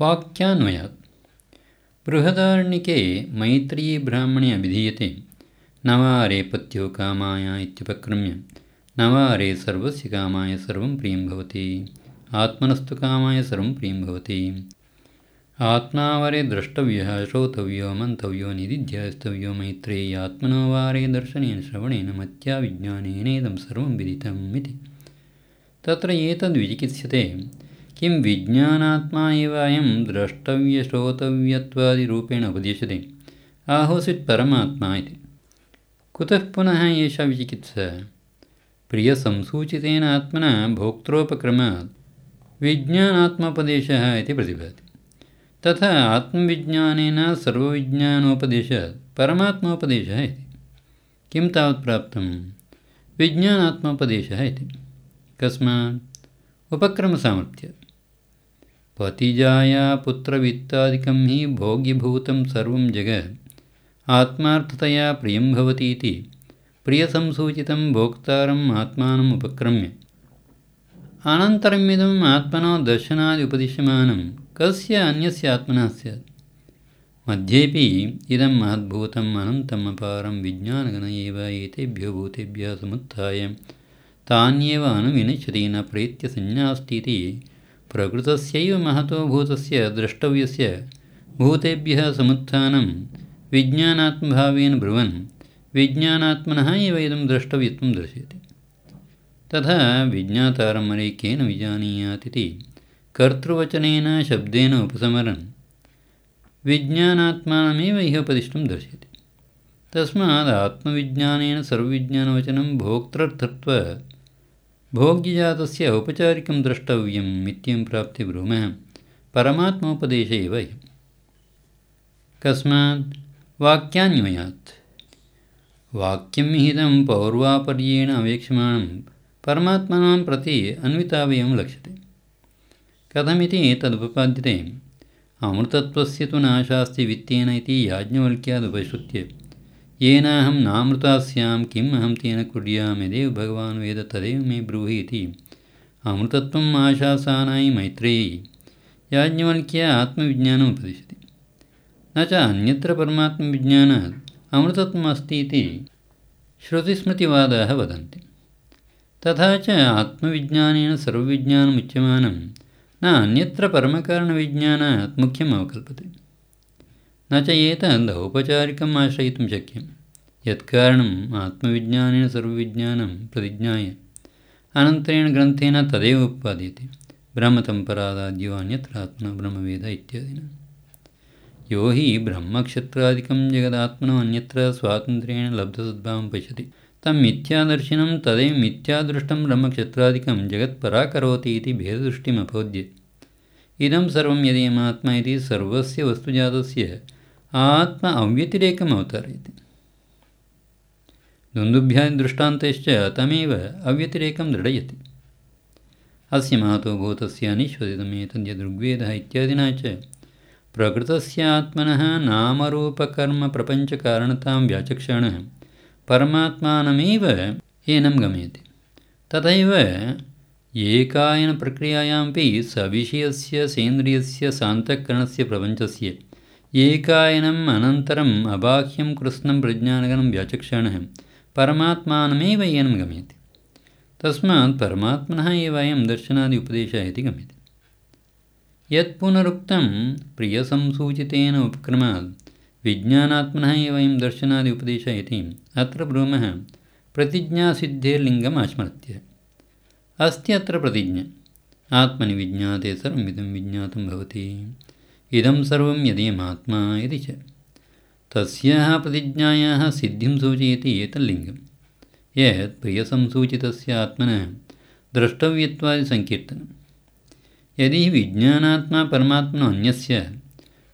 वाक्यान्वयात् बृहदारण्यके मैत्रीब्राह्मणे अभिधीयते नवारे पत्यो कामाय इत्युपक्रम्य। नवारे सर्वस्य कामाय सर्वं प्रियं भवति। आत्मनस्तु कामाय सर्वं प्रियं भवति। आत्मावरे द्रष्टव्यः श्रोतव्यो मन्तव्यो निधिध्यास्तव्यो मैत्रेयी आत्मनो वारे दर्शनेन श्रवणेन मत्या विज्ञानेनेदं सर्वं विदितम् इति। तत्र एतद्विचिकित्स्यते किं विज्ञानात्मा एव अयं द्रष्टव्यश्रोतव्यत्वादिरूपेण उपदिश्यते आहोसित् परमात्मा इति। कुतः पुनः एषा विचिकित्सा? प्रियसंसूचितेन आत्मना भोक्त्रोपक्रमात् विज्ञानात्मोपदेशः इति प्रतिभाति। तथा आत्मविज्ञानेन सर्वविज्ञानोपदेशात् परमात्मोपदेशः इति। किं तावत् प्राप्तं विज्ञानात्मोपदेशः इति। कस्मात्? उपक्रमसामर्थ्यात् पतिजाया पुत्रवित्तादिकं हि भोग्यभूतं सर्वं जगत् आत्मार्थतया प्रियं भवति इति प्रियसंसूचितं भोक्तारम् आत्मानम् उपक्रम्य। अनन्तरमिदम् आत्मनो दर्शनादि उपदिश्यमानं कस्य अन्यस्य आत्मनः स्यात्? मध्येपि इदं महद्भूतम् अनन्तम् अपारं विज्ञानगण एव एतेभ्यो भूतेभ्यः समुत्थाय। तान्येव अनुविनश्यति न प्रेत्य सन्न्यास्तीति प्रकृतस्यैव महतो भूतस्य द्रष्टव्यस्य भूतेभ्यः समुत्थानं विज्ञानात्मभावेन ब्रुवन् विज्ञानात्मनः एव इदं द्रष्टव्यत्वं दर्शयति। तथा विज्ञातारम् अनेकेन विजानीयात् इति कर्तृवचनेन शब्देन उपसमरन् विज्ञानात्मानमेव इह उपदिष्टं दर्शयति। तस्मात् आत्मविज्ञानेन सर्वविज्ञानवचनं भोक्तृर्थत्व भोग्यजातस्य औपचारिकं द्रष्टव्यम् इत्यं प्राप्ते ब्रूमः परमात्मोपदेशे एव कस्मात् वाक्यान्वयात्। वाक्यं हितं पौर्वापर्येण अवेक्ष्यमाणं परमात्मनां प्रति अन्वितावयं लक्ष्यते। कथमिति तदुपपाद्यते। अमृतत्वस्य तु नाशास्ति वित्तेन इति याज्ञवल्क्यादुपश्रुत्य येनाहं नामृता स्यां किम् अहं तेन कुर्याम् यदेव भगवान् वेद तदेव मे ब्रूहि इति अमृतत्वम् आशासानायि मैत्रेयी। याज्ञवल्क्य आत्मविज्ञानम् उपदिशति। न च अन्यत्र परमात्मविज्ञानात् अमृतत्वम् अस्ति इति श्रुतिस्मृतिवादाः वदन्ति। तथा च आत्मविज्ञानेन सर्वविज्ञानम् उच्यमानं न अन्यत्र परमकारणविज्ञानात् मुख्यम् अवकल्पते न च एतद् औपचारिकम् आश्रयितुं शक्यं यत्कारणम् आत्मविज्ञानेन सर्वविज्ञानं प्रतिज्ञाय अनन्तरेण ग्रन्थेन तदेव उत्पाद्यते। ब्रह्मतम्परादाद्यो अन्यत्र आत्मनो ब्रह्मवेद इत्यादिना। यो हि ब्रह्मक्षत्रादिकं जगदात्मनो अन्यत्र स्वातन्त्र्येण लब्धसद्भावं पश्यति। तं मिथ्यादर्शिनं तदेव मिथ्यादृष्टं ब्रह्मक्षत्रादिकं जगत्पराकरोति इति भेददृष्टिम् अपोद्य इदं सर्वं यदीयमात्मा इति सर्वस्य वस्तुजातस्य आत्म अव्यतिरेकम् अवतारयति। दुन्दुभ्यादिदृष्टान्तैश्च तमेव अव्यतिरेकं दृढयति। अस्य महतो भूतस्य अनिश्वसितमेतद्यदृग्वेदः इत्यादिना च प्रकृतस्य आत्मनः नामरूपकर्मप्रपञ्चकारणतां व्याचक्षणः परमात्मानमेव एनं गमयति। तथैव एकायनप्रक्रियायामपि सविषयस्य सेन्द्रियस्य सान्तःकरणस्य प्रपञ्चस्य एकायनम् अनन्तरम् अबाह्यं कृत्स्नं प्रज्ञानगणं व्याचक्षणः परमात्मानमेव एनं गम्यते। तस्मात् परमात्मनः एव अयं दर्शनादि उपदेशः इति गम्यते। यत् पुनरुक्तं प्रियसंसूचितेन उपक्रमात् विज्ञानात्मनः एव अयं दर्शनादि उपदेशः इति अत्र ब्रूमः प्रतिज्ञासिद्धेर्लिङ्गम् आस्मृत्य अस्ति अत्र प्रतिज्ञा। आत्मनि विज्ञाते सर्वमिदं विज्ञातं भवति इदं सर्वं यदीयमात्मा इति च। तस्याः प्रतिज्ञायाः सिद्धिं सूचयति एतल्लिङ्गं यत् प्रियसंसूचितस्य आत्मनः द्रष्टव्यत्वादिसङ्कीर्तनं यदि विज्ञानात्मा परमात्मनो अन्यस्य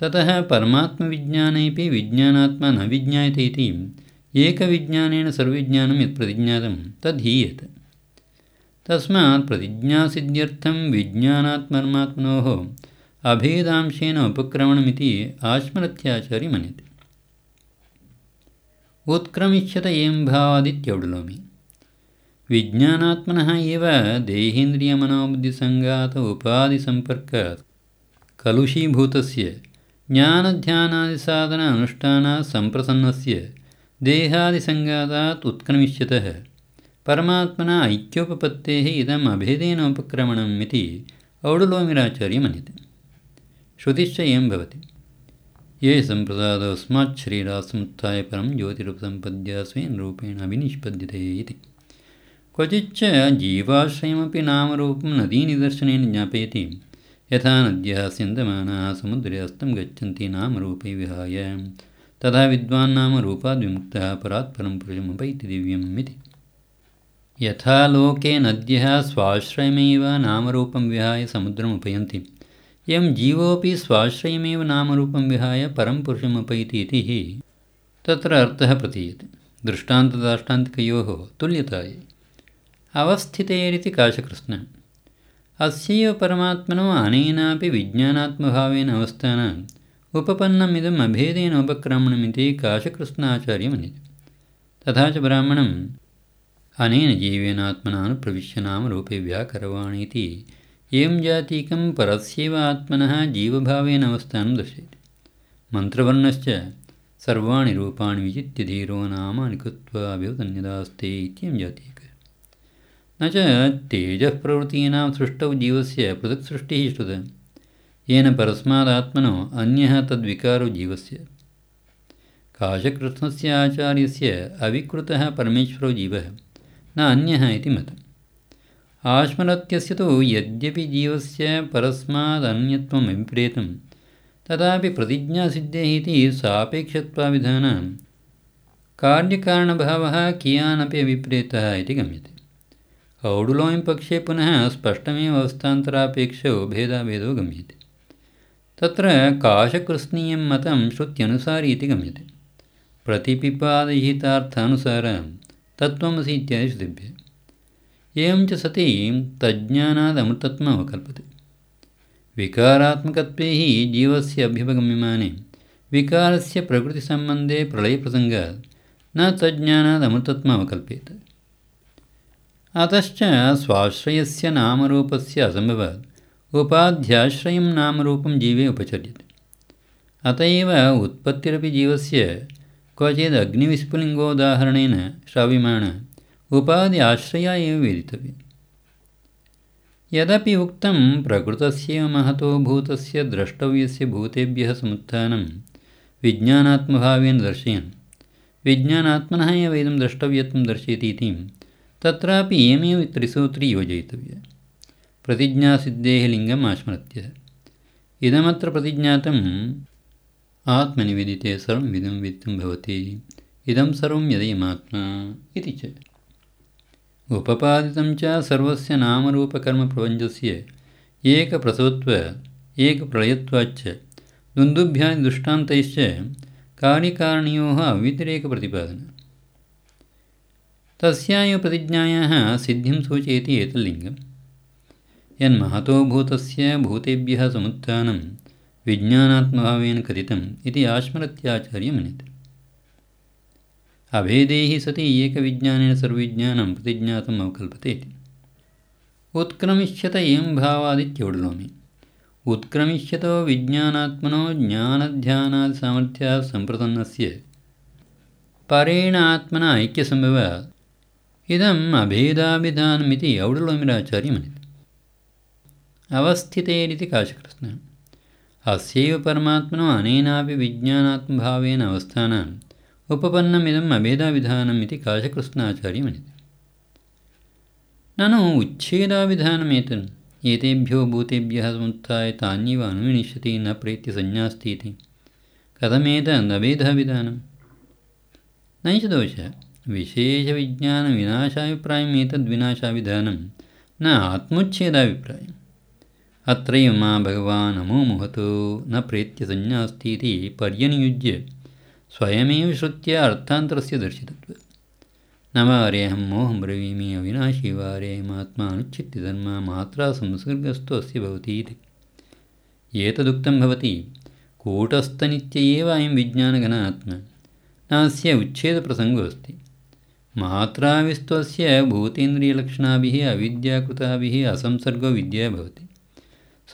ततः परमात्मविज्ञानेपि विज्ञानात्मा न विज्ञायते इति एकविज्ञानेन सर्वविज्ञानं यत् प्रतिज्ञातं तद्हीयत तस्मात् प्रतिज्ञासिद्ध्यर्थं विज्ञानात्मर्मात्मनोः अभेदांशेन उपक्रमणमिति आश्मरत्याचार्य मन्यते उत्क्रमिष्यत एं भावादित्यौडलोमि विज्ञानात्मनः एव देहेन्द्रियमनोबुद्धिसङ्गात उपाधिसम्पर्कात् कलुषीभूतस्य ज्ञानध्यानादिसाधन अनुष्ठानात् देहादिसङ्गातात् उत्क्रमिष्यतः परमात्मना ऐक्योपपत्तेः इदम् अभेदेन उपक्रमणम् इति औडुलोमिराचार्य मन्यते श्रुतिश्च एवं भवति। ये सम्प्रदादस्मात् शरीरासमुत्थाय परं ज्योतिरुपसम्पद्य स्वेन रूपेण अभिनिष्पद्यते इति। क्वचिच्च जीवाश्रयमपि नामरूपं नदीनिदर्शनेन ज्ञापयति। यथा नद्यः स्यन्दमानाः समुद्रे अस्तं गच्छन्ति नामरूपै विहाय। तथा विद्वान् नामरूपाद्विमुक्तः परात् परं पुरुषमुपैति दिव्यम् इति। यथा लोके नद्यः स्वाश्रयमेव नामरूपं विहाय समुद्रमुपयन्ति एवं जीवोऽपि स्वाश्रयमेव नामरूपं विहाय परं पुरुषमुपैति इति तत्र अर्थः प्रतीयते। दृष्टान्तदाष्टान्तिकयोः तुल्यतायै। अवस्थितेरिति काशकृष्णः। अस्यैव परमात्मनो अनेनापि विज्ञानात्मभावेन अवस्थानाम् उपपन्नमिदम् अभेदेन उपक्रमणमिति काशकृष्णाचार्य मन्यते तथा च ब्राह्मणम् अनेन जीवेनात्मनानुप्रविश्य नामरूपे व्याकरवाणीति एवं जातीकं परस्यैव आत्मनः जीवभावेन अवस्थानं दर्शयति मन्त्रवर्णश्च सर्वाणि रूपाणि विचित्य धीरो नामानि कृत्वा अभ्युदन्यदास्ते इत्ययं जातीकम् न च तेजःप्रवृत्तीनां सृष्टौ जीवस्य पृथक्सृष्टिः श्रुता येन परस्मादात्मनो अन्यः तद्विकारो जीवस्य। काशकृष्णस्य आचार्यस्य अविकृतः परमेश्वरो जीवः। न अन्यः इति मतम् आश्मरत्यस्य तु यद्यपि जीवस्य परस्मादन्यत्वम् अभिप्रेतं तथापि प्रतिज्ञासिद्धेः इति सापेक्षत्वाविधानं कार्यकारणभावः कियानपि अभिप्रेतः इति गम्यते। औडुलोयिपक्षे पुनः स्पष्टमेव अवस्थान्तरापेक्षो भेदाभेदो गम्यते। तत्र काशकृत्स्नीयं मतं श्रुत्यनुसारी इति गम्यते। प्रतिपिपादयितार्थानुसारं तत्त्वमसि इत्यादि श्रुतिभ्यः एवं च सति तज्ज्ञानादमृतत्वम् अवकल्पते विकारात्मकत्वैः जीवस्य अभ्युपगम्यमाने विकारस्य प्रकृतिसम्बन्धे प्रलयप्रसङ्गात् न तज्ज्ञानादमृतत्वम् अवकल्प्येत अतश्च स्वाश्रयस्य नामरूपस्य असम्भवात्। उपाध्याश्रयं नामरूपं जीवे उपचर्यते। अत एव उत्पत्तिरपि जीवस्य क्वचिद् अग्निविस्फुलिङ्गोदाहरणेन श्राव्यमाण उपाधि आश्रया एव वेदितव्यम् यदपि उक्तं प्रकृतस्यैव महतो भूतस्य द्रष्टव्यस्य भूतेभ्यः समुत्थानं विज्ञानात्मभावेन दर्शयन्। विज्ञानात्मनः एव इदं द्रष्टव्यत्वं दर्शयति इति तत्रापि एवमेव त्रिसूत्री योजयितव्या। प्रतिज्ञासिद्धेः लिङ्गम् आस्मरत्यः इदमत्र प्रतिज्ञातम् आत्मनिवेदिते सर्वं विधं वित्तं भवति। इदं सर्वं यदयमात्मा इति च उपपादितं च सर्वस्य नामरूपकर्मप्रपञ्चस्य एकप्रसवत्व एकप्रलयत्वाच्च दुन्दुभ्यादि दृष्टान्तैश्च कार्यकारणयोः अव्यतिरेकप्रतिपादनम् तस्या एव प्रतिज्ञायाः सिद्धिं सूचयति एतल्लिङ्गं यन्महतो भूतस्य भूतेभ्यः समुत्थानं विज्ञानात्मभावेन कथितम् इति आश्मरत्याचार्य मन्यते अभेदैः सति एकविज्ञानेन सर्वविज्ञानं प्रतिज्ञातम् अवकल्पते इति। उत्क्रमिष्यत एवं भावादित्यौडलोमि। उत्क्रमिष्यतो विज्ञानात्मनो ज्ञानध्यानादिसामर्थ्यात् सम्प्रसन्नस्य। परेण आत्मना ऐक्यसम्भवात् इदम् अभेदाभिधानमिति औडलोमिराचार्य मन्यते अवस्थितेरिति काशकृष्णः। अस्यैव परमात्मनो अनेनापि विज्ञानात्मभावेन अवस्थानाम् उपपन्नमिदम् अभेदाविधानम् इति काशकृष्णाचार्य मन्यते ननु उच्छेदाविधानमेतन् एतेभ्यो भूतेभ्यः समुत्थाय तान्येव अनुविनिश्यति न प्रेत्य संज्ञास्ति इति कथमेतदभेदाविधानं न च दोषः विशेषविज्ञानविनाशाभिप्रायम् एतद्विनाशाभिधानं न आत्मोच्छेदाभिप्रायम्। अत्रैव मा भगवान् अमो मुहतो न इति पर्यनियुज्य स्वयमेव श्रुत्या अर्थान्तरस्य दर्शितत्वम् न वारेऽहं मोहं ब्रवीमि अविनाशी वारेऽहमात्मानुच्छित्यधर्मा मात्रा संसर्गस्थो अस्य भवति इति। एतदुक्तं भवति कूटस्थनित्य एव अयं विज्ञानघन आत्मा नास्य उच्छेदप्रसङ्गोऽस्ति मात्राविस्त्वस्य भूतेन्द्रियलक्षणाभिः अविद्याकृताभिः असंसर्गो विद्या भवति।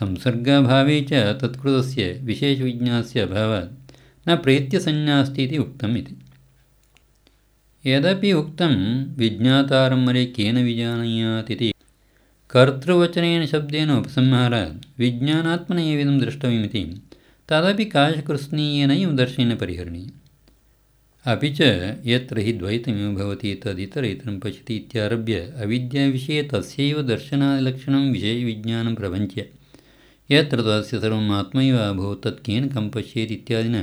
संसर्गाभावे च तत्कृतस्य विशेषविज्ञानस्य अभावात् न प्रेत्यसन्न्यास्ति इति उक्तम् इति यदपि उक्तं विज्ञातारम्मरे केन विजानीयात् इति कर्तृवचनेन शब्देन उपसंहारात् विज्ञानात्मन एवं द्रष्टव्यमिति तदपि काशकृत्स्नीयेनैव दर्शनेन परिहरणीयम्। अपि च यत्र हि द्वैतमेव भवति तदितरेतरं पश्यति इत्यारभ्य अविद्याविषये तस्यैव दर्शनादिलक्षणं प्रपञ्च्य यत्र तस्य सर्वम् आत्मैव अभूत् तत् केन कं पश्येत् इत्यादिना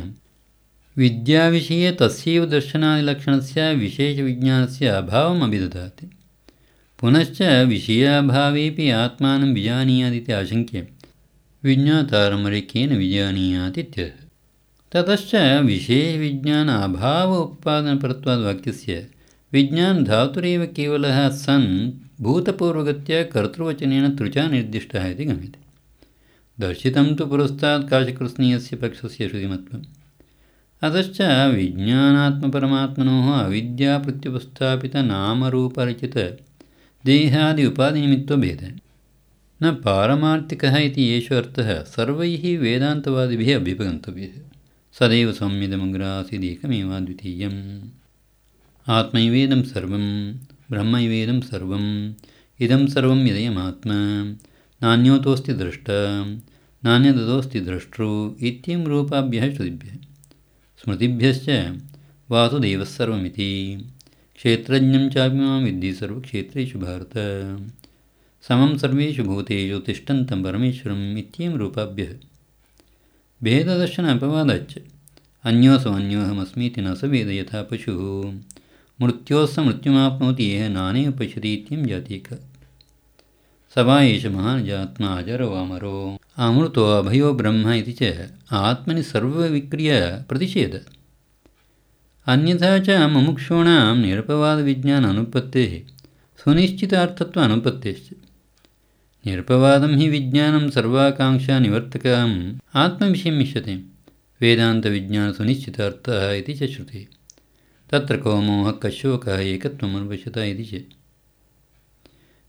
विद्याविषये तस्यैव दर्शनादिलक्षणस्य विशेषविज्ञानस्य अभावम् अभिददाति पुनश्च विषयाभावेपि आत्मानं विजानीयादिति आशङ्क्य विज्ञातारमरे केन विजानीयात् इत्यर्थः ततश्च विशेषविज्ञान अभाव उत्पादनपरत्वाद्वाक्यस्य विज्ञानधातुरेव केवलः सन् भूतपूर्वगत्या कर्तृवचनेन तृचा निर्दिष्टः इति गम्यते। दर्शितं तु पुरस्तात् काशकृत्स्नीयस्य पक्षस्य श्रुतिमत्वम् अतश्च विज्ञानात्मपरमात्मनोः अविद्याप्रत्यवस्थापितनामरूपरचितदेहादि उपाधिनिमित्तभेदः। न पारमार्थिकः इति एषु अर्थः सर्वैः वेदान्तवादिभिः अभ्युपगन्तव्यः। सदैव सौम्यदमग्रासीदेकमेवाद्वितीयम् आत्मैवेदं सर्वं ब्रह्मैवेदं सर्वम् इदं सर्वं यदयमात्मा नान्योतोऽस्ति द्रष्ट नान्यदतोऽस्ति द्रष्टृ इत्यं रूपाभ्यः श्रुतिभ्यः स्मृतिभ्यश्च वासुदेवः सर्वमिति। क्षेत्रज्ञं चापि मां विद्धि सर्वक्षेत्रेषु भारत। समं सर्वेषु भूतेषु तिष्ठन्तं परमेश्वरम् इत्येवं रूपाभ्यः। भेददर्शन अपवादाच्च अन्योऽसौ अन्योऽहमस्मीति न स वेद यथा पशुः। मृत्योस्स मृत्युमाप्नोति यः नानेव पश्यति इत्यं जातीक स वा एष महान् जात्मा अजरो अमरो अमृतो अभयो ब्रह्म इति च आत्मनि सर्वविक्रिय प्रतिषेध। अन्यथा च मुमुक्षूणां निरपवादविज्ञान अनुपत्तेः सुनिश्चितार्थत्व अनुपत्तेश्च निरपवादं हि विज्ञानं सर्वाकाङ्क्षानिवर्तकम् आत्मविषयम् इष्यते वेदान्तविज्ञानसुनिश्चितार्थः इति च श्रुतिः। तत्र को मोहः कशोकः एकत्वम् अनुपश्यत इति च।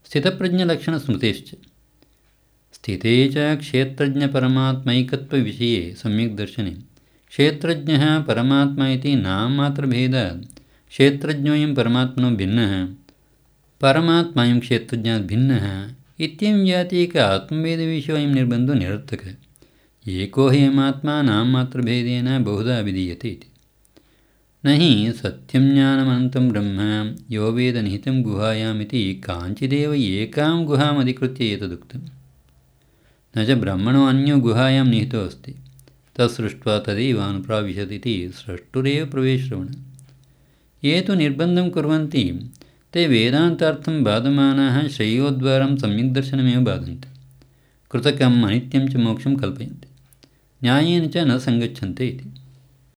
स्थितप्रज्ञलक्षणस्मृतेश्च स्थिते च क्षेत्रज्ञपरमात्मैकत्वविषये सम्यक् दर्शने। क्षेत्रज्ञः परमात्मा इति नाममात्रभेदात् क्षेत्रज्ञोऽयं परमात्मनो भिन्नः। परमात्मायं क्षेत्रज्ञात् भिन्नः इत्यं जातीक आत्मवेदविषयोऽयं निर्बन्धो निरर्थकः। एको हि अयमात्मा नाममात्रभेदेन बहुधा विधीयते इति। न हि सत्यं ज्ञानमनन्तं ब्रह्म, यो वेदनिहितं गुहायामिति काञ्चिदेव एकां गुहामधिकृत्य एतदुक्तं न च ब्रह्मणो अन्यो गुहायां निहितो अस्ति तत्सृष्ट्वा तदेव अनुप्राविशत् इति स्रष्टुरेव प्रवेश्रवणः ये तु निर्बन्धं कुर्वन्ति ते वेदान्तार्थं बाधमानाः श्रेयोद्वारं सम्यग्दर्शनमेव बाधन्ते कृतकम् अनित्यं च मोक्षं कल्पयन्ति न्यायेन च न सङ्गच्छन्ते इति